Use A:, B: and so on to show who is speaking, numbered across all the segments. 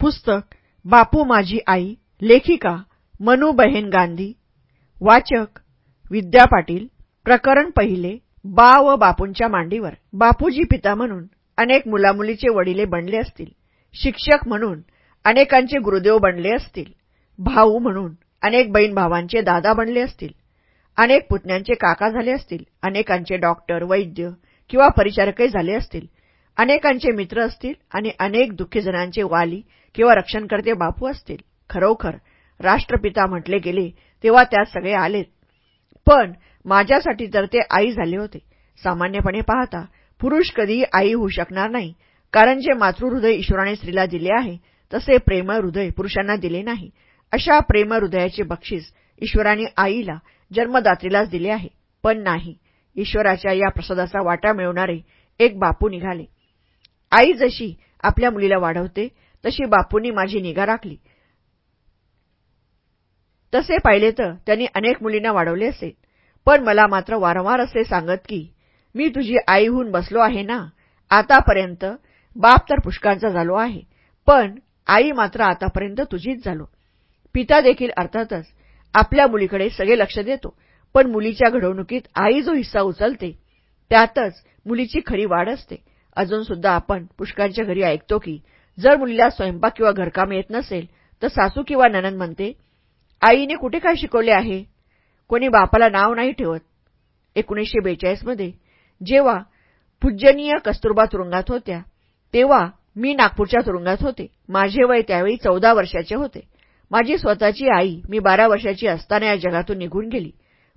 A: पुस्तक बापू माझी आई लेखिका मनू बहेन गांधी वाचक विद्या पाटील प्रकरण पहिले बा व बापूंच्या मांडीवर. बापूजी पिता म्हणून अनेक मुलामुलीचे वडिले बनले असतील. शिक्षक म्हणून अनेकांचे गुरुदेव बनले असतील. भाऊ म्हणून अनेक बहीण भावांचे दादा बनले असतील. अनेक पुतण्यांचे काका झाले असतील. अनेकांचे डॉक्टर वैद्य किंवा परिचारकही झाले असतील. अनेकांचे मित्र असतील आणि अनेक दुःखीजनांचे वाली किंवा रक्षणकर्ते बापू असतील. खरोखर राष्ट्रपिता म्हटले गेले तेव्हा त्यात सगळे आलेत. पण माझ्यासाठी तर ते आई झाले होते. सामान्यपणे पाहता पुरुष कधीही आई होऊ शकणार नाही. कारण जे मातृहृदय ईश्वराने स्त्रीला दिले आहे तसे प्रेमळ हृदय पुरुषांना दिले नाही. अशा प्रेमळ हृदयाचे बक्षीस ईश्वराने आईला जन्मदात्रीलाच दिले आहे. पण नाही ईश्वराच्या या प्रसादाचा वाटा मिळवणारे एक बापू निघाले. आई जशी आपल्या मुलीला वाढवते तशी बापूंनी माझी निगा राखली. तसे पाहिले तर त्यांनी अनेक मुलींना वाढवले असेल. पण मला मात्र वारंवार असे सांगत की मी तुझी आई होऊन बसलो आहे ना? आतापर्यंत बाप तर पुष्कांचा झालो आहे. पण आई मात्र आतापर्यंत तुझीच झालो. पिता देखील अर्थातच आपल्या मुलीकडे सगळे लक्ष देतो. पण मुलीच्या घडवणुकीत आई जो हिस्सा उचलते त्यातच मुलीची खरी वाढ असते. अजून सुद्धा आपण पुष्कांच्या घरी ऐकतो की जर मुलीला स्वयंपाक किंवा घरकाम येत नसेल तर सासू किंवा ननन म्हणते आईने कुठे काय शिकवले आहे? कोणी बापाला नाव नाही ठेवत. एकोणीसशे बेचाळीसमध्ये जेव्हा पूज्यनीय कस्तुरबा तुरुंगात होत्या तेव्हा मी नागपूरच्या तुरुंगात होते. माझे वय त्यावेळी चौदा वर्षाचे होते. माझी स्वतःची आई मी बारा वर्षाची असताना या जगातून निघून गेली.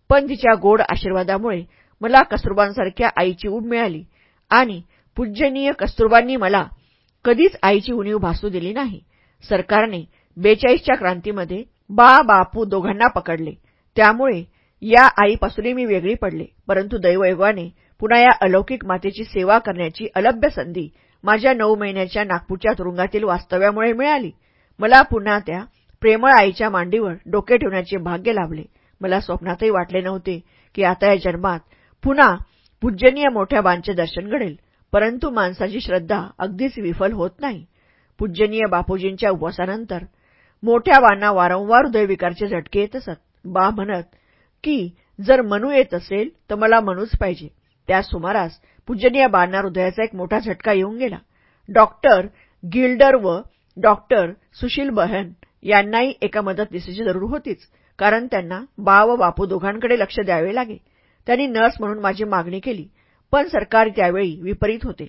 A: पण तिच्या गोड आशीर्वादामुळे मला कस्तुरबांसारख्या आईची ऊब मिळाली आणि पूज्यनीय कस्तुरबांनी मला कधीच आईची उणीव भासू दिली नाही. सरकारने बेचाळीसच्या क्रांतीमध्ये बा बापू दोघांना पकडले. त्यामुळे या आईपासूनही मी वेगळी पडले. परंतु दैवयोगाने पुन्हा या अलौकिक मातेची सेवा करण्याची अलभ्य संधी माझ्या नऊ महिन्याच्या नागपूरच्या तुरुंगातील वास्तव्यामुळे मिळाली. मला पुन्हा त्या प्रेमळ आईच्या मांडीवर डोके ठेवण्याचे भाग्य लाभले. मला स्वप्नातही वाटले नव्हते की आता या जन्मात पुन्हा पूज्यनीय मोठ्या बांचे दर्शन घडेल. परंतु माणसाची श्रद्धा अगदीच विफल होत नाही. पूज्यनीय बापूजींच्या उपवासानंतर मोठ्या बांना वारंवार हृदयविकारचे झटके येत असत. बा म्हणत की जर मनू येत असेल तर मला मनूच पाहिजे. त्या सुमारास पूजनीय बांना हृदयाचा एक मोठा झटका येऊन गेला. डॉक्टर गिल्डर व डॉक्टर सुशील बहन यांनाही एका मदतनीसीची जरूर होतीच कारण त्यांना बा व बापू दोघांकडे लक्ष द्यावे लागे. त्यांनी नर्स म्हणून माझी मागणी केली. पण सरकार त्यावेळी विपरीत होते.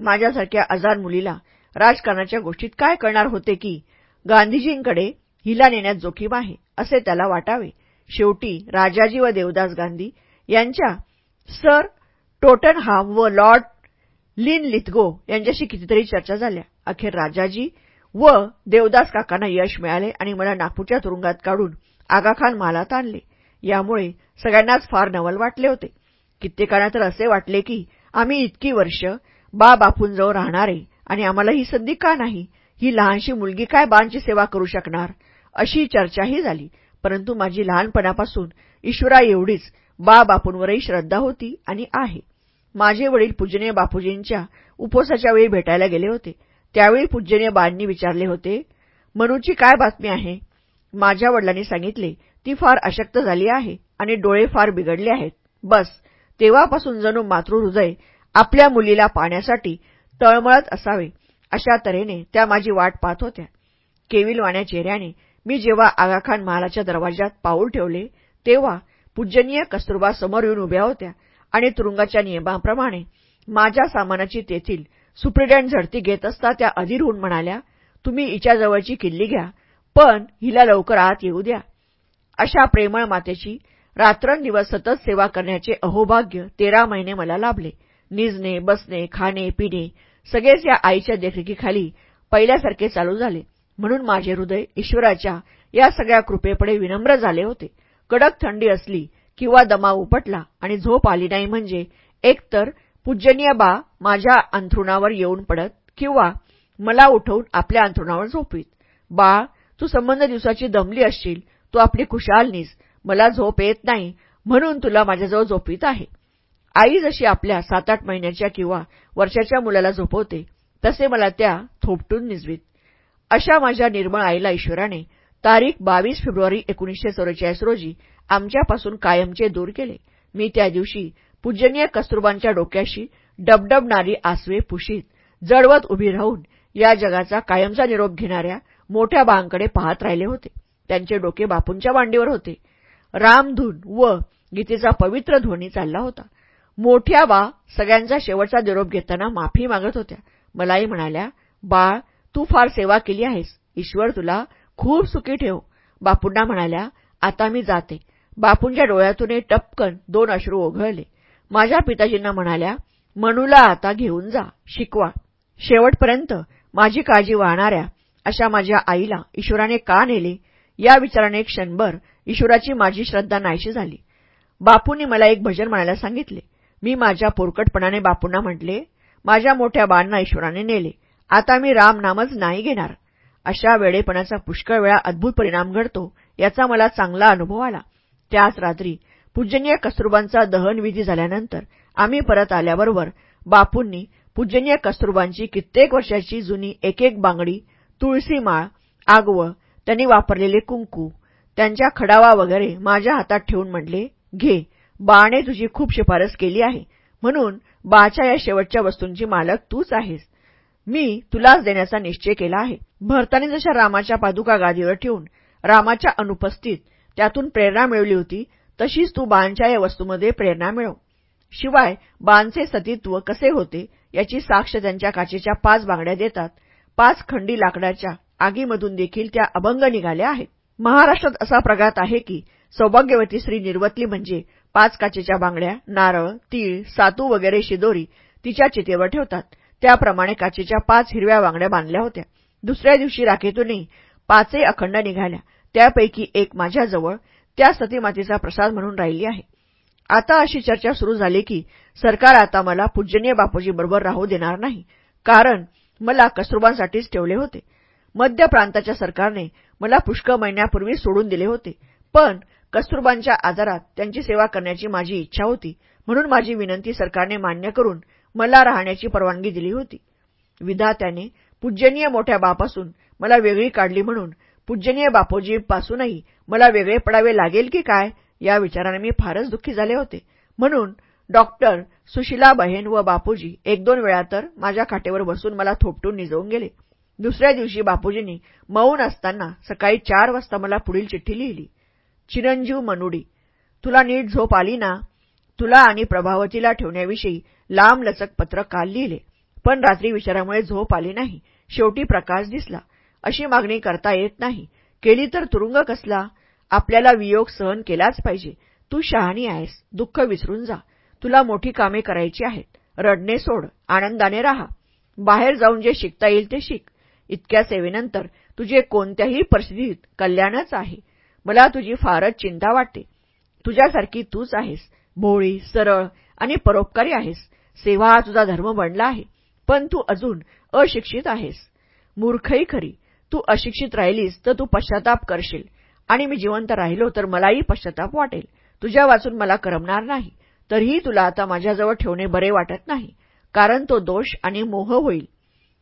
A: माझ्यासारख्या आजार मुलीला राजकारणाच्या गोष्टीत काय करणार होते की गांधीजींकडे हिला नेण्यात जोखीम आहे असे त्याला वाटावे. शेवटी राजाजी व देवदास गांधी यांच्या सर टोटनहाम व लॉर्ड लिन लिथगो यांच्याशी कितीतरी चर्चा झाल्या. अखेर राजाजी व देवदास काकांना यश मिळाले आणि मला नागपूरच्या तुरुंगात काढून आगाखान मालात आणले. यामुळे सगळ्यांनाच फार नवल वाटले होते. कित्येकांना तर असे वाटले की आम्ही इतकी वर्ष बा बापूंजवळ राहणारे आणि आम्हाला ही संधी का नाही? ही लहानशी मुलगी काय बांची सेवा करू शकणार? अशी चर्चाही झाली. परंतु माझी लहानपणापासून ईश्वरा एवढीच बा बापूंवरही श्रद्धा होती आणि आहे. माझे वडील पूजनीय बापूजींच्या उपवासाच्या वेळी भेटायला गेले होते. त्यावेळी पूजनीय बांनी विचारले होते मनूची काय बातमी आहे? माझ्या वडिलांनी सांगितले ती फार अशक्त झाली आहे आणि डोळे फार बिघडले आहेत. बस तेव्हापासून जणू मातृहृदय आपल्या मुलीला पाहण्यासाठी तळमळत असावे अशा तऱ्हेने त्या माझी वाट पाहत होत्या. केविलवाण्या चेहऱ्याने मी जेव्हा आगाखान महालाच्या दरवाजात पाऊल ठेवले तेव्हा पूजनीय कस्तुरबा समोर येऊन उभ्या होत्या आणि तुरुंगाच्या नियमाप्रमाणे माझ्या सामानाची तेथील सुप्रिटेंड झडती घेत असता त्या अधीर होऊन म्हणाल्या तुम्ही हिच्याजवळची किल्ली घ्या पण हिला लवकर आत येऊ द्या. अशा प्रेमळ मातेची रात्रंदिवस सतत सेवा करण्याचे अहोभाग्य तेरा महिने मला लाभले. निजणे बसणे खाणे पिणे सगळेच या आईच्या देखरेखीखाली पहिल्यासारखे चालू झाले. म्हणून माझे हृदय ईश्वराच्या या सगळ्या कृपेपडे विनम्र झाले होते. कडक थंडी असली किंवा दमा उपटला आणि झोप आली नाही म्हणजे एकतर पूजनीय बा माझ्या अंथरुणावर येऊन पडत किंवा मला उठवून आपल्या अंथरुणावर झोपवीत. बाळ तू संबंध दिवसाची दमली असशील तू आपली खुशाल निस मला झोप येत नाही म्हणून तुला माझ्याजवळ झोपवीत आहे. आई जशी आपल्या सात आठ महिन्याच्या किंवा वर्षाच्या मुलाला झोपवते तसे मला त्या थोपटून निजवीत. अशा माझ्या निर्मळ आईला ईश्वराने तारीख बावीस फेब्रुवारी एकोणीसशे चौवेचाळीस रोजी आमच्यापासून कायमचे दूर केले. मी त्या दिवशी पूजनीय कस्तुरबांच्या डोक्याशी डबडबणारी आसवे पुशीत जडवत उभी राहून या जगाचा कायमचा निरोप घेणाऱ्या मोठ्या बांकडे पाहत राहिले होते. त्यांचे डोके बापूंच्या मांडीवर होते. रामधून व गीतेचा पवित्र ध्वनी चालला होता. मोठ्या बा सगळ्यांचा शेवटचा निरोप घेताना माफी मागत होत्या. मलाही म्हणाल्या बाळ तू फार सेवा केली आहेस. ईश्वर तुला खूप सुखी ठेव. बापूंना म्हणाल्या आता मी जाते. बापूंच्या डोळ्यातून टपकन दोन अश्रू ओघळले. माझ्या पिताजींना म्हणाल्या मनूला आता घेऊन जा शिकवा. शेवटपर्यंत माझी काळजी वाहणाऱ्या अशा माझ्या आईला ईश्वराने का नेले? या विचाराने क्षणभर ईश्वराची माझी श्रद्धा नाहीशी झाली. बापूंनी मला एक भजन म्हणायला सांगितले. मी माझ्या पोरकटपणाने बापूंना म्हटले माझ्या मोठ्या बाणना ईश्वराने नेले. आता मी राम नामच नाही घेणार. अशा वेळेपणाचा पुष्कळ वेळा अद्भुत परिणाम घडतो याचा मला चांगला अनुभव आला. त्याच रात्री पूजनीय कस्तुरबांचा दहनविधी झाल्यानंतर आम्ही परत आल्याबरोबर बापूंनी पूजनीय कस्तुरबांची कित्येक वर्षाची जुनी एक एक बांगडी तुळसी माळ आगवं त्यांनी वापरलेले कुंकू त्यांच्या खडावा वगैरे माझ्या हातात ठेवून म्हटले घे बाने तुझी खूप शिफारस केली आहे. म्हणून बाच्या या शेवटच्या वस्तूंची मालक तूच आहेस. मी तुलाच देण्याचा निश्चय केला आहे. भरताने जशा रामाच्या पादुका गादीवर ठेवून रामाच्या अनुपस्थित त्यातून प्रेरणा मिळवली होती तशीच तू बाणच्या या वस्तूमध्ये प्रेरणा मिळव. शिवाय बाणचे सतीत्व कसे होते याची साक्ष त्यांच्या काचेच्या पाच बांगड्या देतात. पाच खंडी लाकडाच्या आगीमधून देखील त्या अभंग निघाल्या आहेत. महाराष्ट्रात असा प्रघात आहे की सौभाग्यवती श्री निर्वतली म्हणजे पाच काचेच्या बांगड्या नारळ तीळ सातू वगैरे शिदोरी तिच्या चितेवर ठेवतात. त्याप्रमाणे काचेच्या पाच हिरव्या बांगड्या बांधल्या होत्या. दुसऱ्या दिवशी राखेतूनही पाचही अखंड निघाल्या. त्यापैकी एक माझ्याजवळ त्या सतीमातेचा प्रसाद म्हणून राहिली आहे. आता अशी चर्चा सुरू झाली की सरकार आता मला पूजनीय बापूजीबरोबर राहू देणार नाही कारण मला कस्तुरबांसाठीच ठेवले होते. मध्य प्रांताच्या सरकारने मला पुष्कळ महिन्यापूर्वी सोडून दिले होते. पण कस्तुरबांच्या आजारात त्यांची सेवा करण्याची माझी इच्छा होती म्हणून माझी विनंती सरकारने मान्य करून मला राहण्याची परवानगी दिली होती. विधात्याने पूजनीय मोठ्या बापासून मला वेगळी काढली म्हणून पूजनीय बापोजीपासूनही मला वेगळे पडावे लागेल की काय या विचाराने मी फारच दुःखी झाले होते. म्हणून डॉक्टर सुशिला बहेन व बापूजी एक दोन वेळा तर माझ्या खाटेवर बसून मला थोपटून निजवून गेले. दुसऱ्या दिवशी बापूजींनी मौन असताना सकाळी चार वाजता मला पुढील चिठ्ठी लिहिली. चिरंजीव मनुडी तुला नीट झोप आली ना? तुला आणि प्रभावतीला ठेवण्याविषयी लांब लचक पत्र काल लिहिले पण रात्री विचारामुळे झोप आली नाही. शेवटी प्रकाश दिसला. अशी मागणी करता येत नाही. केली तर तुरुंग कसला? आपल्याला वियोग सहन केलाच पाहिजे. तू शहाणी आहेस. दुःख विसरून जा. तुला मोठी कामे करायची आहेत. रडणे सोड. आनंदाने राहा. बाहेर जाऊन जे शिकता येईल ते शिक. इतक्या सेवेनंतर तुझे कोणत्याही परिस्थितीत कल्याणच आहे. मला तुझी फारच चिंता वाटते. तुझ्यासारखी तूच आहेस. भोळी सरळ आणि परोपकारी आहेस. सेवा हा तुझा धर्म बनला आहे. पण तू अजून अशिक्षित आहेस. मूर्खही खरी. तू अशिक्षित राहिलीस तर तू पश्चाताप करशील. आणि मी जिवंत राहिलो तर मलाही पश्चाताप वाटेल. तुझ्या वाचून मला करमणार नाही. तरीही तुला आता माझ्याजवळ ठेवणे बरे वाटत नाही. कारण तो दोष आणि मोह होईल.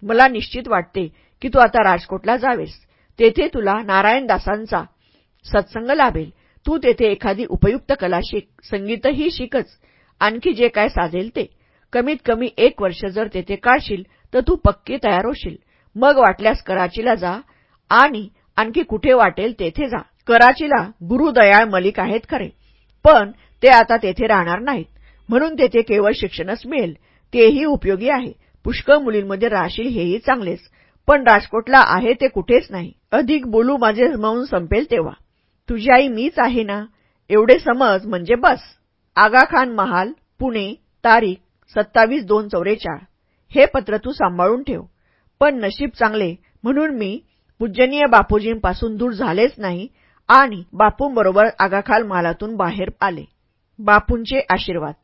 A: मला निश्चित वाटते की तू आता राजकोटला जावेस. तेथे तुला नारायणदासांचा सत्संग लाभेल. तू तेथे एखादी उपयुक्त कला शिक संगीतही शिकच. आणखी जे काय साधेल ते. कमीत कमी एक वर्ष जर तेथे काढशील तर तू पक्की तयार होशील. मग वाटल्यास कराचीला जा आणि आणखी कुठे वाटेल तेथे जा. कराचीला गुरुदयाळ मलिक आहेत खरे पण ते आता तेथे राहणार नाहीत. म्हणून तेथे केवळ शिक्षणच मिळेल. तेही उपयोगी आहे. पुष्कळ मुलींमध्ये राहशील हेही चांगलेच. पण राजकोटला आहे ते कुठेच नाही. अधिक बोलू माझे मौन संपेल तेव्हा. तुझी आई मीच आहे ना? एवढे समज म्हणजे बस. आगाखान महाल पुणे तारीख सत्तावीस दोन चौरेचाळ. हे पत्र तू सांभाळून ठेव. पण नशीब चांगले म्हणून मी पूजनीय बापूजींपासून दूर झालेच नाही आणि बापूंबरोबर आगाखाल महालातून बाहेर आले. बापूंचे आशीर्वाद.